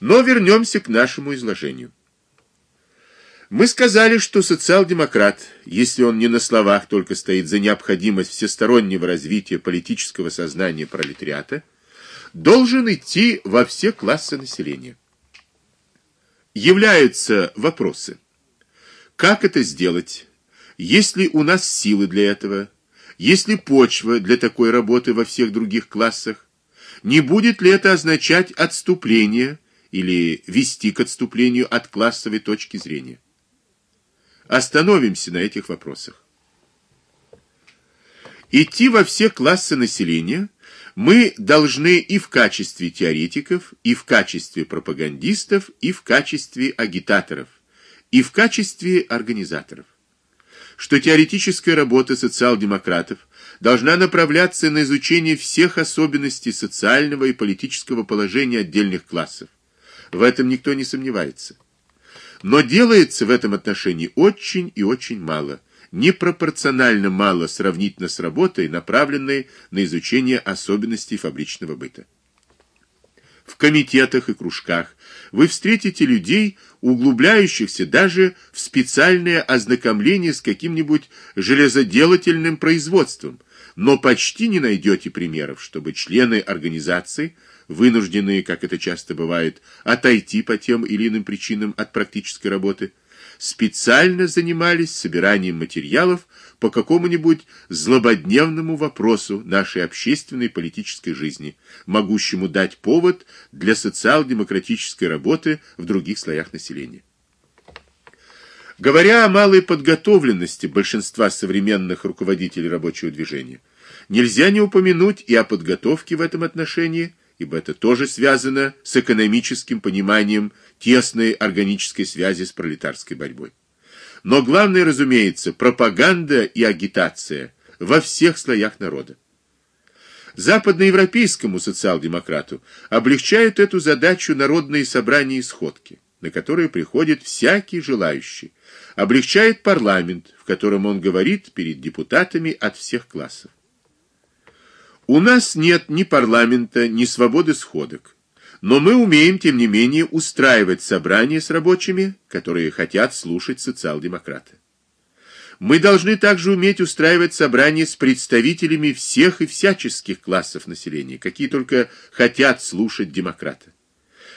Но вернемся к нашему изложению. Мы сказали, что социал-демократ, если он не на словах только стоит за необходимость всестороннего развития политического сознания пролетариата, должен идти во все классы населения. Являются вопросы. Как это сделать? Есть ли у нас силы для этого? Есть ли почва для такой работы во всех других классах? Не будет ли это означать отступление или вести к отступлению от классовой точки зрения? Остановимся на этих вопросах. Идти во все классы населения мы должны и в качестве теоретиков, и в качестве пропагандистов, и в качестве агитаторов, и в качестве организаторов. Что теоретическая работа социал-демократов должна направляться на изучение всех особенностей социального и политического положения отдельных классов. В этом никто не сомневается. Но делается в этом отношении очень и очень мало, непропорционально мало сравнительно с работой, направленной на изучение особенностей фабричного быта. В комитетах и кружках вы встретите людей, углубляющихся даже в специальное ознакомление с каким-нибудь железоделательным производством, но почти не найдете примеров, чтобы члены организации вынужденные, как это часто бывает, отойти по тем или иным причинам от практической работы, специально занимались собиранием материалов по какому-нибудь злободневному вопросу нашей общественной и политической жизни, могущему дать повод для социал-демократической работы в других слоях населения. Говоря о малой подготовленности большинства современных руководителей рабочего движения, нельзя не упомянуть и о подготовке в этом отношении ибо это тоже связано с экономическим пониманием тесной органической связи с пролетарской борьбой. Но главное, разумеется, пропаганда и агитация во всех слоях народа. Западноевропейскому социал-демократу облегчают эту задачу народные собрания и сходки, на которые приходит всякий желающий, облегчает парламент, в котором он говорит перед депутатами от всех классов. У нас нет ни парламента, ни свободы сходок. Но мы умеем, тем не менее, устраивать собрания с рабочими, которые хотят слушать социал-демократа. Мы должны также уметь устраивать собрания с представителями всех и всяческих классов населения, какие только хотят слушать демократа.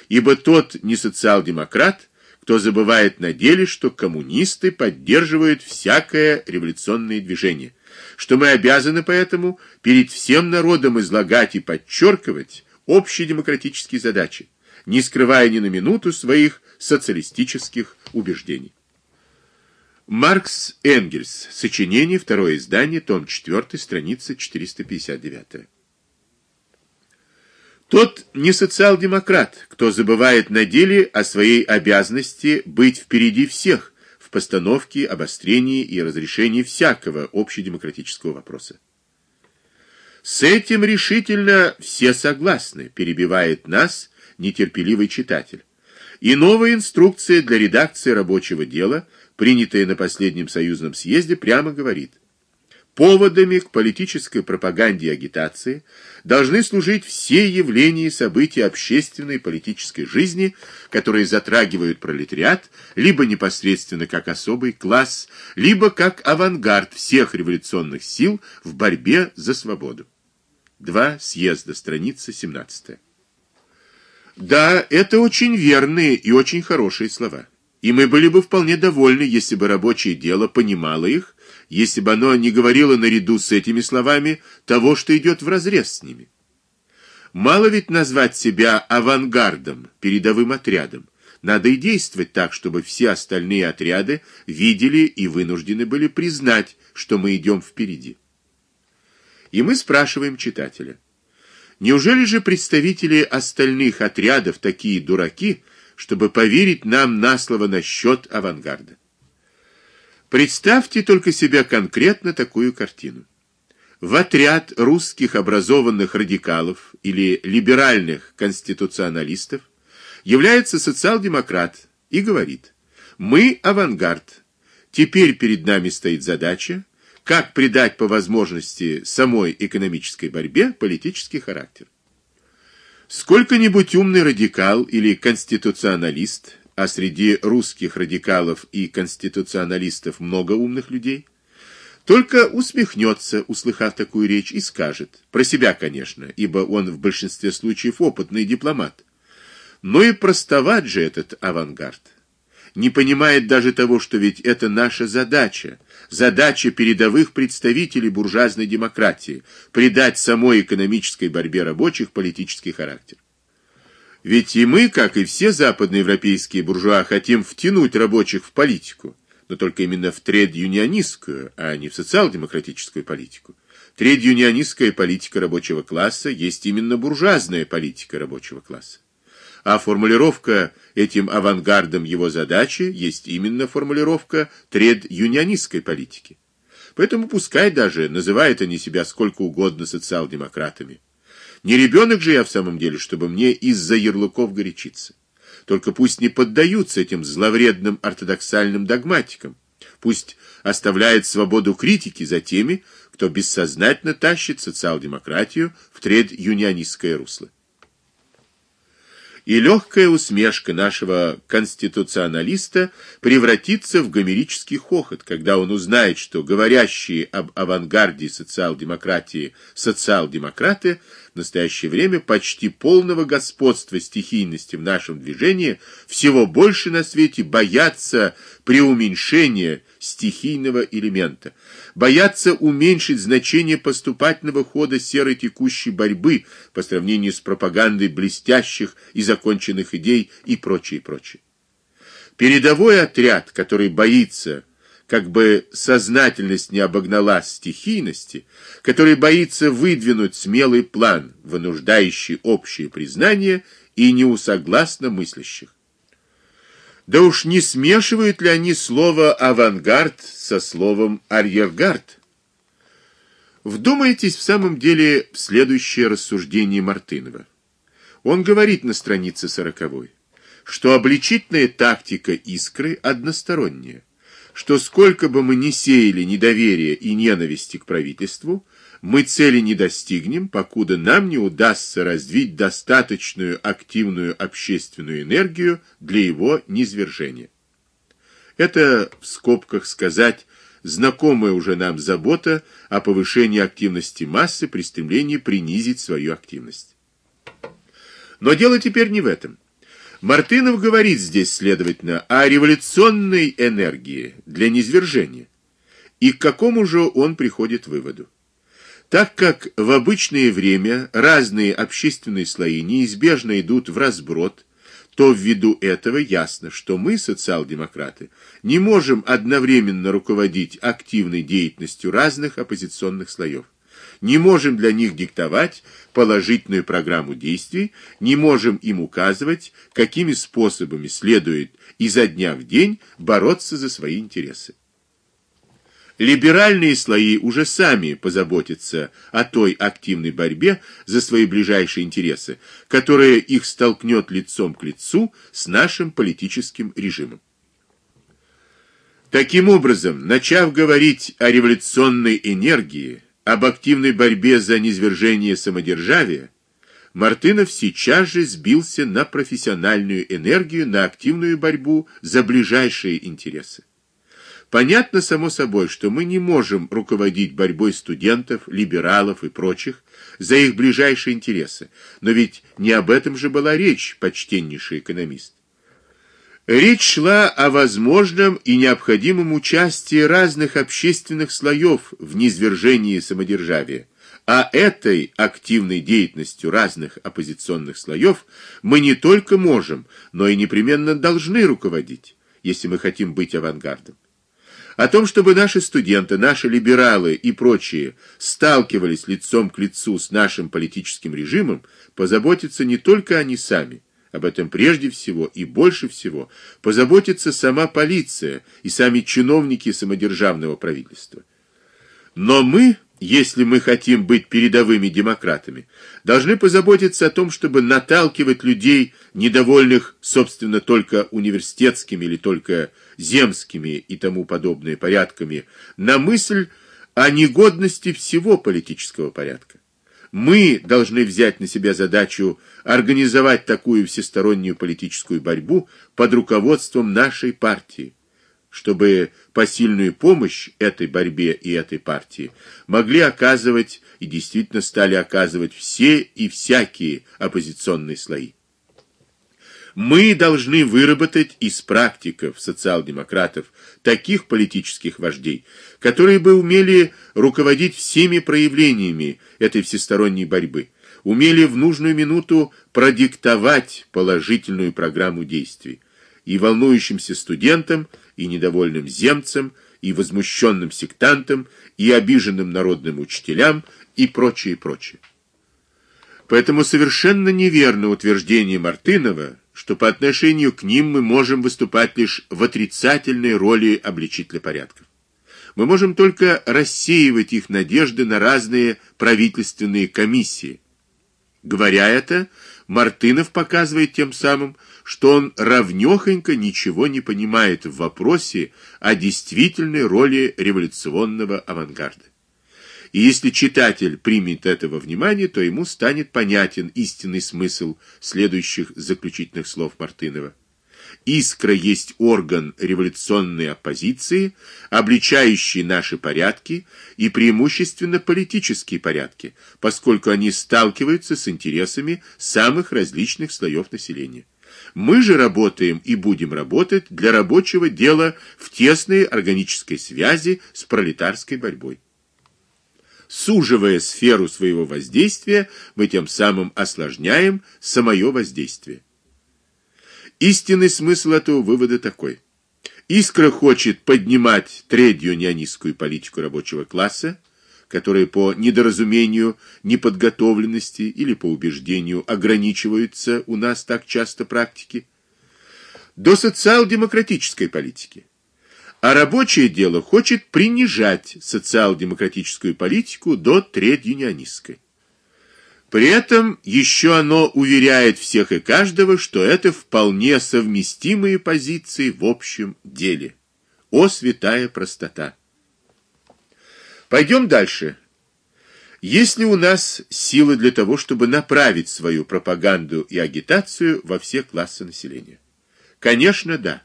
Ибо тот не социал-демократ, кто забывает на деле, что коммунисты поддерживают всякое революционное движение – что мы обязаны поэтому перед всем народом излагать и подчеркивать общие демократические задачи, не скрывая ни на минуту своих социалистических убеждений. Маркс Энгельс. Сочинение, второе издание, том 4, страница 459. Тот не социал-демократ, кто забывает на деле о своей обязанности быть впереди всех, постановке, обострении и разрешении всякого общедемократического вопроса. С этим решительно все согласны, перебивает нас нетерпеливый читатель. И новая инструкция для редакции рабочего дела, принятая на последнем союзном съезде, прямо говорит: Поводами к политической пропаганде и агитации должны служить все явления и события общественной и политической жизни, которые затрагивают пролетариат либо непосредственно как особый класс, либо как авангард всех революционных сил в борьбе за свободу. Два съезда, страница 17. Да, это очень верные и очень хорошие слова. И мы были бы вполне довольны, если бы рабочее дело понимало их если бы оно не говорило наряду с этими словами того, что идет вразрез с ними. Мало ведь назвать себя авангардом, передовым отрядом. Надо и действовать так, чтобы все остальные отряды видели и вынуждены были признать, что мы идем впереди. И мы спрашиваем читателя: неужели же представители остальных отрядов такие дураки, чтобы поверить нам на слово насчет авангарда? Представьте только себе конкретно такую картину. В отряд русских образованных радикалов или либеральных конституционалистов является социал-демократ и говорит: "Мы авангард. Теперь перед нами стоит задача, как придать по возможности самой экономической борьбе политический характер". Сколько-нибудь умный радикал или конституционалист, а среди русских радикалов и конституционалистов много умных людей, только усмехнется, услыхав такую речь, и скажет, про себя, конечно, ибо он в большинстве случаев опытный дипломат. Но и простоват же этот авангард. Не понимает даже того, что ведь это наша задача, задача передовых представителей буржуазной демократии придать самой экономической борьбе рабочих политический характер. Ведь и мы, как и все западноевропейские буржуа, хотим втянуть рабочих в политику но только именно в тред-юнионистскую, а не в социал-демократическую политику. Тред-юнионистская политика рабочего класса есть именно буржуазная политика рабочего класса. А формулировка этим авангардом его задачи есть именно формулировка тред-юнионистской политики. Поэтому пускай даже называют они себя сколько угодно социал-демократами. Не ребенок же я в самом деле, чтобы мне из-за ярлыков горячиться. Только пусть не поддаются этим зловредным ортодоксальным догматикам. Пусть оставляет свободу критики за теми, кто бессознательно тащит социал-демократию в тред-юнионистское русло и легкая усмешка нашего конституционалиста превратится в гомерический хохот, когда он узнает, что говорящие об авангарде социал-демократии социал-демократы в настоящее время почти полного господства стихийности в нашем движении всего больше на свете боятся преуменьшения стихийного элемента, боятся уменьшить значение поступательного хода серой текущей борьбы по сравнению с пропагандой блестящих и законченных идей и прочее, прочее. Передовой отряд, который боится, как бы сознательность не обогнала стихийности, который боится выдвинуть смелый план, вынуждающий общее признание и неусогласно мыслящих. Да уж не смешивают ли они слово авангард со словом арьергард? Вдумайтесь в самом деле в следующее рассуждение Мартынова. Он говорит на странице сороковой, что обличительная тактика искры односторонняя, что сколько бы мы ни сеяли недоверия и ненависти к правительству, мы цели не достигнем, покуда нам не удастся развить достаточную активную общественную энергию для его низвержения. Это в скобках сказать знакомая уже нам забота о повышении активности массы при стремлении принизить свою активность. Но дело теперь не в этом. Мартынов говорит здесь, следовательно, о революционной энергии для низвержения. И к какому же он приходит выводу? Так как в обычное время разные общественные слои неизбежно идут в разброд, то ввиду этого ясно, что мы, социал-демократы, не можем одновременно руководить активной деятельностью разных оппозиционных слоев. Не можем для них диктовать положительную программу действий, не можем им указывать, какими способами следует изо дня в день бороться за свои интересы. Либеральные слои уже сами позаботятся о той активной борьбе за свои ближайшие интересы, которая их столкнет лицом к лицу с нашим политическим режимом. Таким образом, начав говорить о революционной энергии, об активной борьбе за низвержение самодержавия, Мартынов сейчас же сбился на профессиональную энергию, на активную борьбу за ближайшие интересы. Понятно само собой, что мы не можем руководить борьбой студентов, либералов и прочих за их ближайшие интересы, но ведь не об этом же была речь, почтеннейший экономист. Речь шла о возможном и необходимом участии разных общественных слоев в низвержении самодержавия. А этой активной деятельностью разных оппозиционных слоев мы не только можем, но и непременно должны руководить, если мы хотим быть авангардом. О том, чтобы наши студенты, наши либералы и прочие сталкивались лицом к лицу с нашим политическим режимом, позаботятся не только они сами, об этом прежде всего и больше всего позаботится сама полиция и сами чиновники самодержавного правительства. Но мы, если мы хотим быть передовыми демократами, должны позаботиться о том, чтобы наталкивать людей, недовольных, собственно, только университетскими или только земскими и тому подобные порядками, на мысль о негодности всего политического порядка. Мы должны взять на себя задачу организовать такую всестороннюю политическую борьбу под руководством нашей партии, чтобы посильную помощь этой борьбе и этой партии могли оказывать и действительно стали оказывать все и всякие оппозиционные слои. Мы должны выработать из практиков социал-демократов таких политических вождей, которые бы умели руководить всеми проявлениями этой всесторонней борьбы, умели в нужную минуту продиктовать положительную программу действий и волнующимся студентам, и недовольным земцам, и возмущенным сектантам, и обиженным народным учителям, и прочее, прочее. Поэтому совершенно неверно утверждение Мартынова, что по отношению к ним мы можем выступать лишь в отрицательной роли обличителя порядков. Мы можем только рассеивать их надежды на разные правительственные комиссии. Говоря это, Мартынов показывает тем самым, что он равнёхонько ничего не понимает в вопросе о действительной роли революционного авангарда. И если читатель примет этого внимание, то ему станет понятен истинный смысл следующих заключительных слов Мартынова. Искра есть орган революционной оппозиции, обличающий наши порядки и преимущественно политические порядки, поскольку они сталкиваются с интересами самых различных слоев населения. Мы же работаем и будем работать для рабочего дела в тесной органической связи с пролетарской борьбой. Суживая сферу своего воздействия, мы тем самым осложняем самое воздействие. Истинный смысл этого вывода такой: Искра хочет поднимать третью неонистскую политику рабочего класса, которая по недоразумению, неподготовленности или по убеждению ограничиваются у нас так часто практики, до социал-демократической политики. А рабочее дело хочет принижать социал-демократическую политику до тредюнионистской. При этом еще оно уверяет всех и каждого, что это вполне совместимые позиции в общем деле. О святая простота. Пойдем дальше. Есть ли у нас силы для того, чтобы направить свою пропаганду и агитацию во все классы населения? Конечно, да.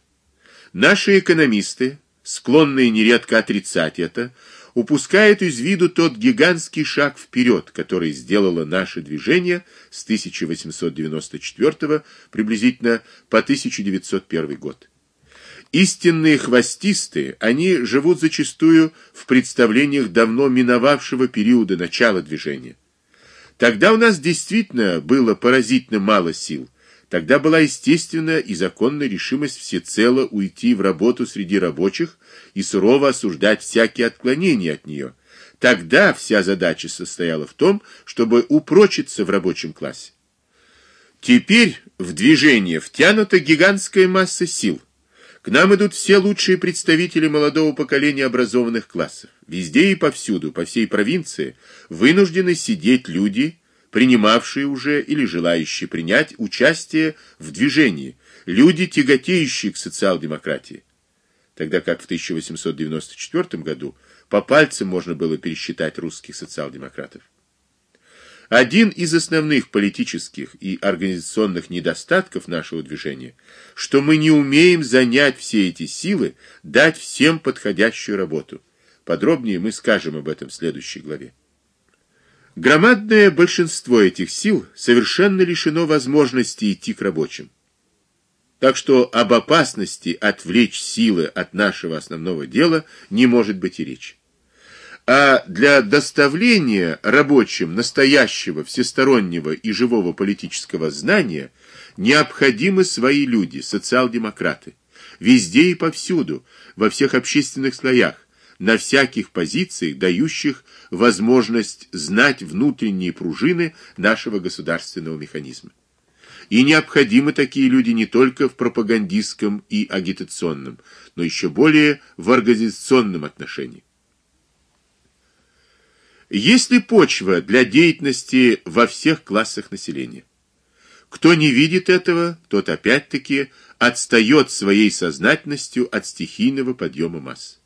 Наши экономисты склонные нередко отрицать это, упускают из виду тот гигантский шаг вперед, который сделало наше движение с 1894 приблизительно по 1901 год. Истинные хвостистые, они живут зачастую в представлениях давно миновавшего периода начала движения. Тогда у нас действительно было поразительно мало сил Тогда была естественная и законная решимость всецело уйти в работу среди рабочих и сурово осуждать всякие отклонения от нее. Тогда вся задача состояла в том, чтобы упрочиться в рабочем классе. Теперь в движение втянута гигантская масса сил. К нам идут все лучшие представители молодого поколения образованных классов. Везде и повсюду, по всей провинции, вынуждены сидеть люди, принимавшие уже или желающие принять участие в движении, люди, тяготеющие к социал-демократии. Тогда как в 1894 году по пальцам можно было пересчитать русских социал-демократов. Один из основных политических и организационных недостатков нашего движения, что мы не умеем занять все эти силы, дать всем подходящую работу. Подробнее мы скажем об этом в следующей главе. Громадное большинство этих сил совершенно лишено возможности идти к рабочим. Так что об опасности отвлечь силы от нашего основного дела не может быть и речи. А для доставления рабочим настоящего всестороннего и живого политического знания необходимы свои люди, социал-демократы, везде и повсюду, во всех общественных слоях, на всяких позициях, дающих возможность знать внутренние пружины нашего государственного механизма. И необходимы такие люди не только в пропагандистском и агитационном, но еще более в организационном отношении. Есть ли почва для деятельности во всех классах населения? Кто не видит этого, тот опять-таки отстает своей сознательностью от стихийного подъема масс.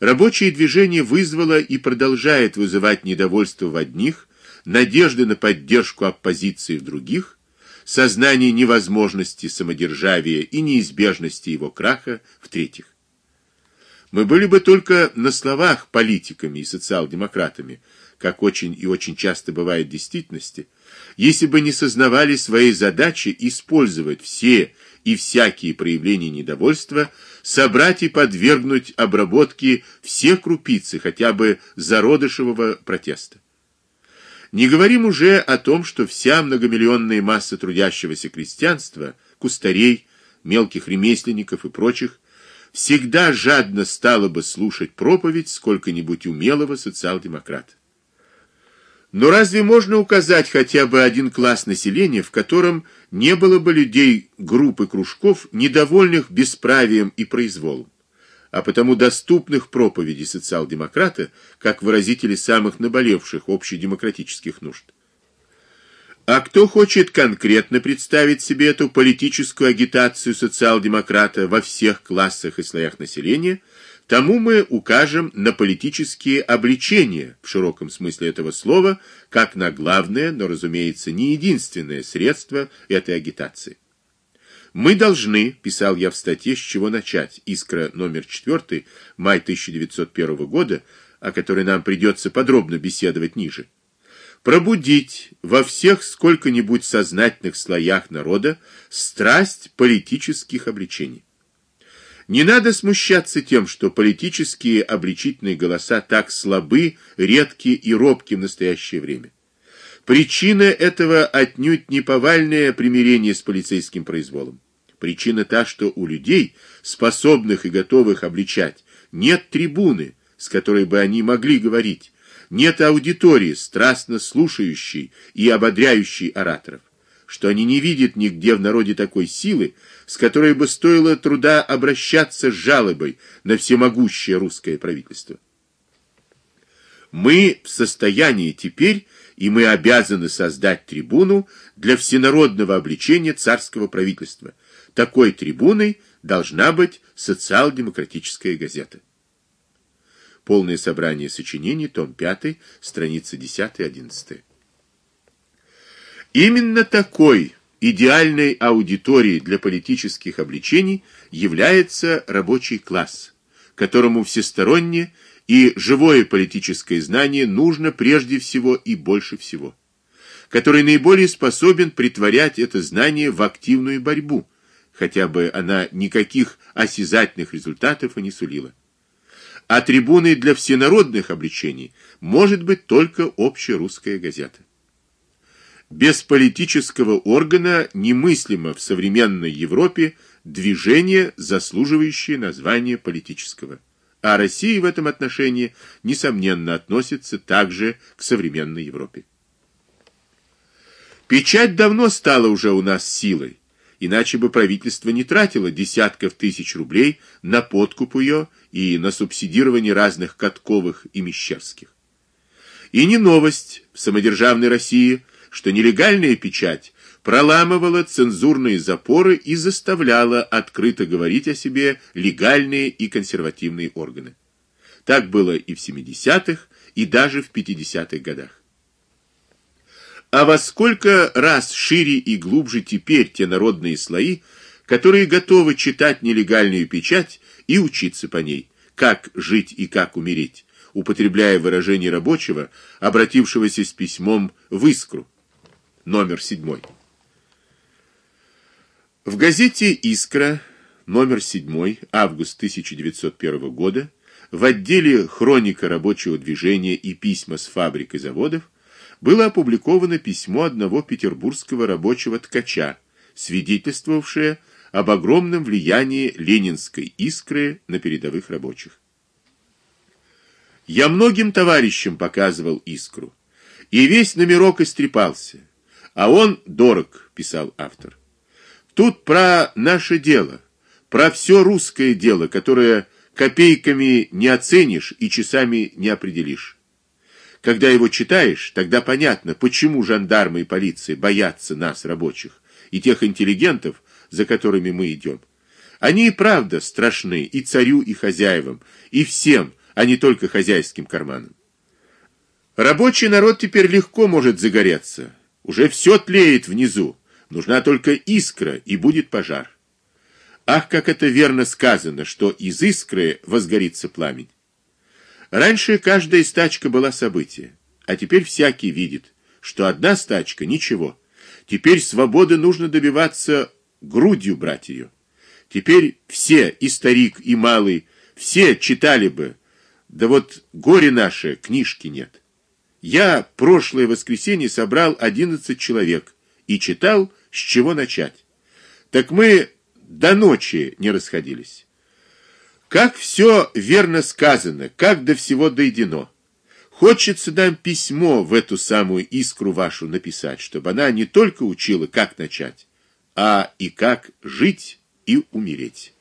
Рабочее движение вызвало и продолжает вызывать недовольство в одних, надежды на поддержку оппозиции в других, сознание невозможности самодержавия и неизбежности его краха в третьих. Мы были бы только на словах политиками и социал-демократами, как очень и очень часто бывает в действительности, если бы не сознавали своей задачи использовать все и всякие проявления недовольства, собрать и подвергнуть обработке все крупицы хотя бы зародышевого протеста. Не говорим уже о том, что вся многомиллионная масса трудящегося крестьянства, кустарей, мелких ремесленников и прочих всегда жадно стала бы слушать проповедь сколько-нибудь умелого социал-демократа. Но разве можно указать хотя бы один класс населения, в котором не было бы людей, группы кружков, недовольных бесправием и произволом, а потому доступных проповеди социал-демократа, как выразители самых наболевших общедемократических нужд? А кто хочет конкретно представить себе эту политическую агитацию социал-демократа во всех классах и слоях населения, тому мы укажем на политические обличения в широком смысле этого слова, как на главное, но, разумеется, не единственное средство этой агитации. Мы должны, писал я в статье, с чего начать, Искра номер 4, май 1901 года, о которой нам придется подробно беседовать ниже пробудить во всех сколько-нибудь сознательных слоях народа страсть политических обличений. Не надо смущаться тем, что политические обличительные голоса так слабы, редки и робки в настоящее время. Причина этого отнюдь не повальное примирение с полицейским произволом. Причина та, что у людей, способных и готовых обличать, нет трибуны, с которой бы они могли говорить, нет аудитории, страстно слушающей и ободряющей ораторов, что они не видят нигде в народе такой силы, с которой бы стоило труда обращаться с жалобой на всемогущее русское правительство. Мы в состоянии теперь, и мы обязаны создать трибуну для всенародного обличения царского правительства. Такой трибуной должна быть социал-демократическая газета. Полное собрание сочинений, том 5, страницы 10-11. Именно такой идеальной аудиторией для политических обличений является рабочий класс, которому всесторонне и живое политическое знание нужно прежде всего и больше всего, который наиболее способен притворять это знание в активную борьбу, хотя бы она никаких осязательных результатов и не сулила а трибуной для всенародных обличений может быть только общерусская газета. Без политического органа немыслимо в современной Европе движение, заслуживающее названия политического. А Россия в этом отношении несомненно относится также к современной Европе. Печать давно стала уже у нас силой, иначе бы правительство не тратило десятков тысяч рублей на подкуп ее и на субсидирование разных Катковых и Мещерских. И не новость в самодержавной России, что нелегальная печать проламывала цензурные запоры и заставляла открыто говорить о себе легальные и консервативные органы. Так было и в 70-х, и даже в 50-х годах. А во сколько раз шире и глубже теперь те народные слои, которые готовы читать нелегальную печать и учиться по ней, как жить и как умереть, употребляя выражение рабочего, обратившегося с письмом в Искру. Номер седьмой. В газете Искра, номер седьмой, август 1901 года, в отделе Хроника рабочего движения и письма с фабрик и заводов было опубликовано письмо одного петербургского рабочего ткача, свидетельствовавшее об огромном влиянии ленинской искры на передовых рабочих. Я многим товарищам показывал искру, и весь номерок истрепался, а он дорог, писал автор. Тут про наше дело, про все русское дело, которое копейками не оценишь и часами не определишь. Когда его читаешь, тогда понятно, почему жандармы и полиция боятся нас, рабочих, и тех интеллигентов, за которыми мы идем. Они и правда страшны и царю, и хозяевам, и всем, а не только хозяйским карманам. Рабочий народ теперь легко может загореться. Уже все тлеет внизу. Нужна только искра, и будет пожар. Ах, как это верно сказано, что из искры возгорится пламень. Раньше каждая стачка была событие, а теперь всякий видит, что одна стачка ничего. Теперь свободы нужно добиваться грудью брать ее. Теперь все, и старик, и малый, все читали бы. Да вот горе наше, книжки нет. Я прошлое воскресенье собрал 11 человек и читал, с чего начать. Так мы до ночи не расходились. Как все верно сказано, как до всего дойдено. Хочется нам письмо в эту самую искру вашу написать, чтобы она не только учила, как начать, а и как жить и умереть.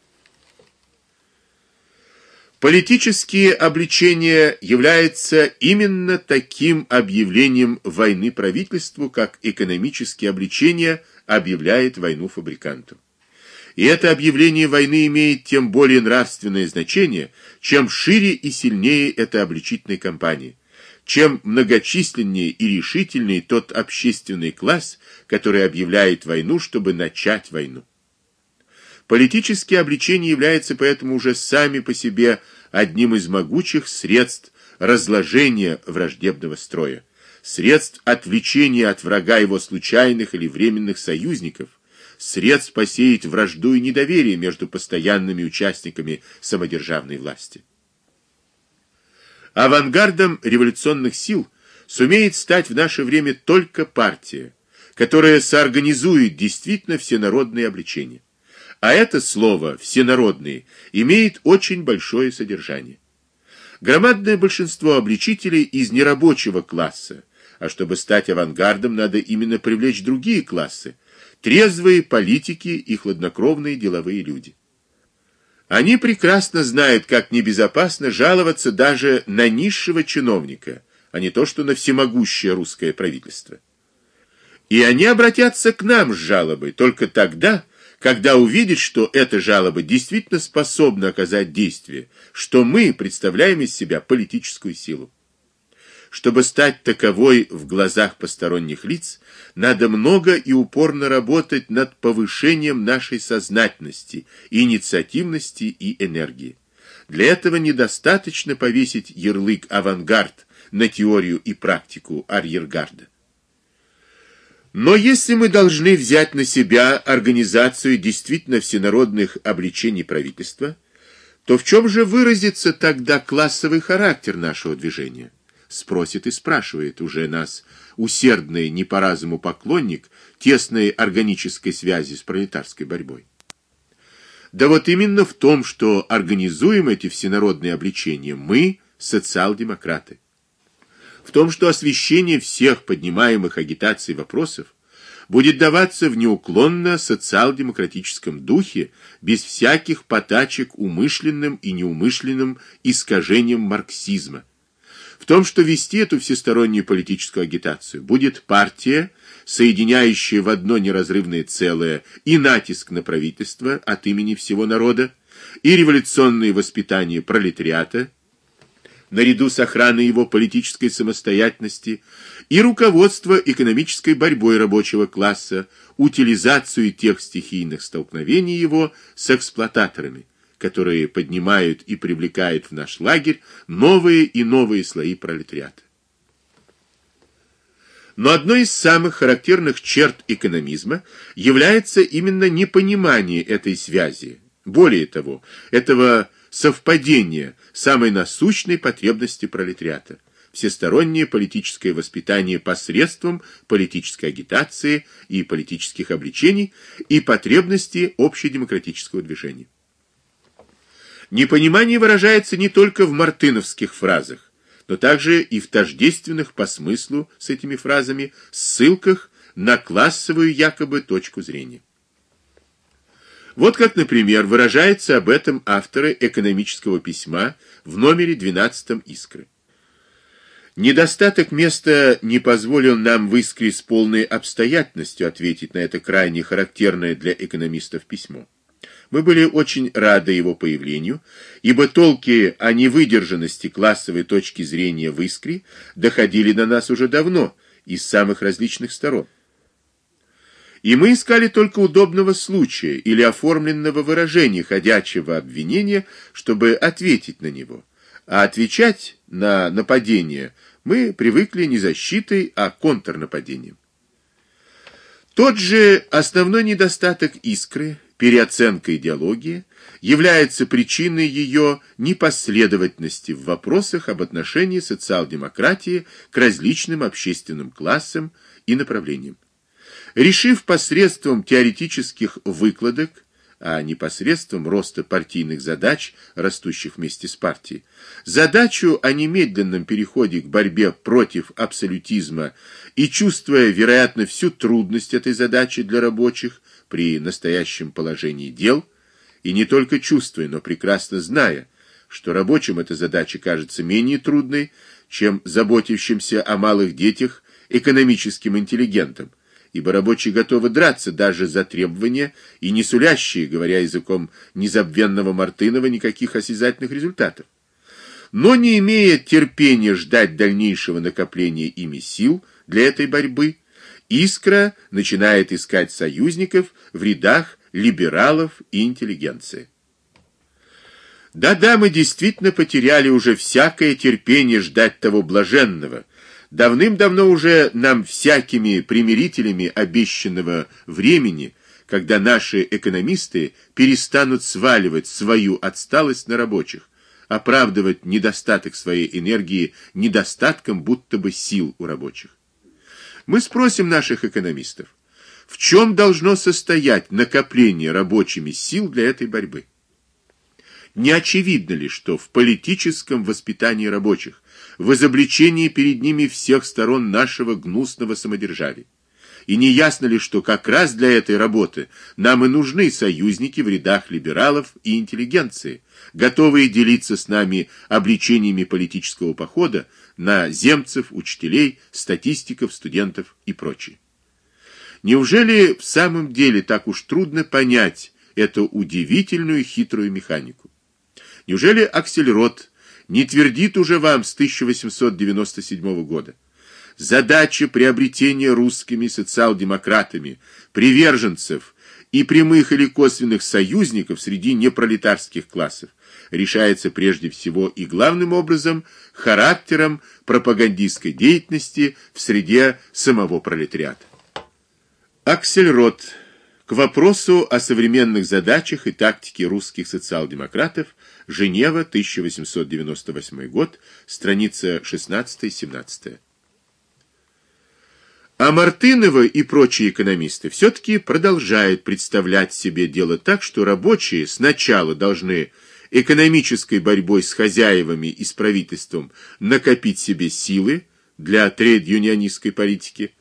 Политические обличения являются именно таким объявлением войны правительству, как экономические обличения объявляет войну фабриканту. И это объявление войны имеет тем более нравственное значение, чем шире и сильнее эта обличительная кампания, чем многочисленнее и решительнее тот общественный класс, который объявляет войну, чтобы начать войну. Политические обличения являются поэтому уже сами по себе одним из могучих средств разложения враждебного строя, средств отвлечения от врага его случайных или временных союзников, средств посеять вражду и недоверие между постоянными участниками самодержавной власти. Авангардом революционных сил сумеет стать в наше время только партия, которая соорганизует действительно всенародные обличения. А это слово «всенародные» имеет очень большое содержание. Громадное большинство обличителей из нерабочего класса, а чтобы стать авангардом, надо именно привлечь другие классы, трезвые политики и хладнокровные деловые люди. Они прекрасно знают, как небезопасно жаловаться даже на низшего чиновника, а не то что на всемогущее русское правительство. И они обратятся к нам с жалобой только тогда, когда увидят, что эта жалоба действительно способна оказать действие, что мы представляем из себя политическую силу. Чтобы стать таковой в глазах посторонних лиц, надо много и упорно работать над повышением нашей сознательности, инициативности и энергии. Для этого недостаточно повесить ярлык авангард на теорию и практику арьергарда. Но если мы должны взять на себя организацию действительно всенародных обличений правительства, то в чем же выразится тогда классовый характер нашего движения? Спросит и спрашивает уже нас усердный не по разуму поклонник тесной органической связи с пролетарской борьбой. Да вот именно в том, что организуем эти всенародные обличения мы, социал-демократы в том, что освещение всех поднимаемых агитацией вопросов будет даваться в неуклонно социал-демократическом духе, без всяких потачек умышленным и неумышленным искажением марксизма. В том, что вести эту всестороннюю политическую агитацию будет партия, соединяющая в одно неразрывное целое и натиск на правительство от имени всего народа, и революционное воспитание пролетариата, наряду с охраной его политической самостоятельности, и руководство экономической борьбой рабочего класса, утилизацию тех стихийных столкновений его с эксплуататорами, которые поднимают и привлекают в наш лагерь новые и новые слои пролетариата. Но одной из самых характерных черт экономизма является именно непонимание этой связи, более того, этого совпадение самой насущной потребности пролетариата всестороннее политическое воспитание посредством политической агитации и политических обличений и потребности общедемократического движения. Непонимание выражается не только в мартыновских фразах, но также и в тождественных по смыслу с этими фразами ссылках на классовую якобы точку зрения. Вот как, например, выражается об этом авторы экономического письма в номере 12 Искры. Недостаток места не позволил нам в Искре с полной обстоятельностью ответить на это крайне характерное для экономистов письмо. Мы были очень рады его появлению, ибо толки о невыдержанности классовой точки зрения в Искре доходили до нас уже давно из самых различных сторон. И мы искали только удобного случая или оформленного выражения ходячего обвинения, чтобы ответить на него. А отвечать на нападение мы привыкли не защитой, а контрнападением. Тот же основной недостаток искры, переоценка идеологии, является причиной ее непоследовательности в вопросах об отношении социал-демократии к различным общественным классам и направлениям. Решив посредством теоретических выкладок а не посредством роста партийных задач, растущих вместе с партией. Задачу о немедленном переходе к борьбе против абсолютизма и чувствуя, вероятно, всю трудность этой задачи для рабочих при настоящем положении дел, и не только чувствуя, но прекрасно зная, что рабочим эта задача кажется менее трудной, чем заботящимся о малых детях экономическим интеллигентам, ибо рабочие готовы драться даже за требования и не сулящие, говоря языком незабвенного Мартынова, никаких осязательных результатов. Но не имея терпения ждать дальнейшего накопления ими сил для этой борьбы, Искра начинает искать союзников в рядах либералов и интеллигенции. Да-да, мы действительно потеряли уже всякое терпение ждать того блаженного, Давным-давно уже нам всякими примирителями обещанного времени, когда наши экономисты перестанут сваливать свою отсталость на рабочих, оправдывать недостаток своей энергии недостатком будто бы сил у рабочих. Мы спросим наших экономистов, в чем должно состоять накопление рабочими сил для этой борьбы? Не очевидно ли, что в политическом воспитании рабочих, в изобличении перед ними всех сторон нашего гнусного самодержавия? И не ясно ли, что как раз для этой работы нам и нужны союзники в рядах либералов и интеллигенции, готовые делиться с нами обличениями политического похода на земцев, учителей, статистиков, студентов и прочее? Неужели в самом деле так уж трудно понять эту удивительную хитрую механику? Неужели Аксельрод не твердит уже вам с 1897 года? Задача приобретения русскими социал-демократами приверженцев и прямых или косвенных союзников среди непролетарских классов решается прежде всего и главным образом характером пропагандистской деятельности в среде самого пролетариата. Аксельрод к вопросу о современных задачах и тактике русских социал-демократов Женева, 1898 год, страница 16-17. А Мартынова и прочие экономисты все-таки продолжают представлять себе дело так, что рабочие сначала должны экономической борьбой с хозяевами и с правительством накопить себе силы для трейд-юнионистской политики,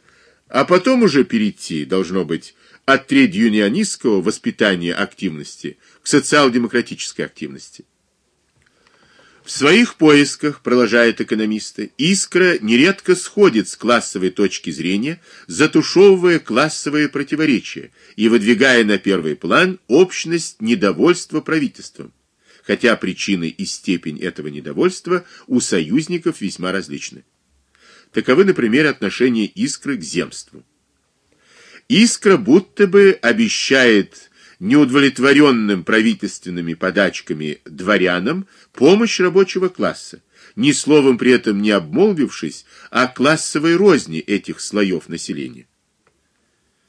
а потом уже перейти, должно быть, от трейд-юнионистского воспитания активности к социал-демократической активности. В своих поисках, продолжают экономисты, искра нередко сходит с классовой точки зрения, затушевывая классовые противоречия и выдвигая на первый план общность недовольства правительством, хотя причины и степень этого недовольства у союзников весьма различны. Таковы, например, отношения искры к земству. Искра будто бы обещает неудовлетворенным правительственными подачками дворянам помощь рабочего класса, ни словом при этом не обмолвившись о классовой розни этих слоев населения.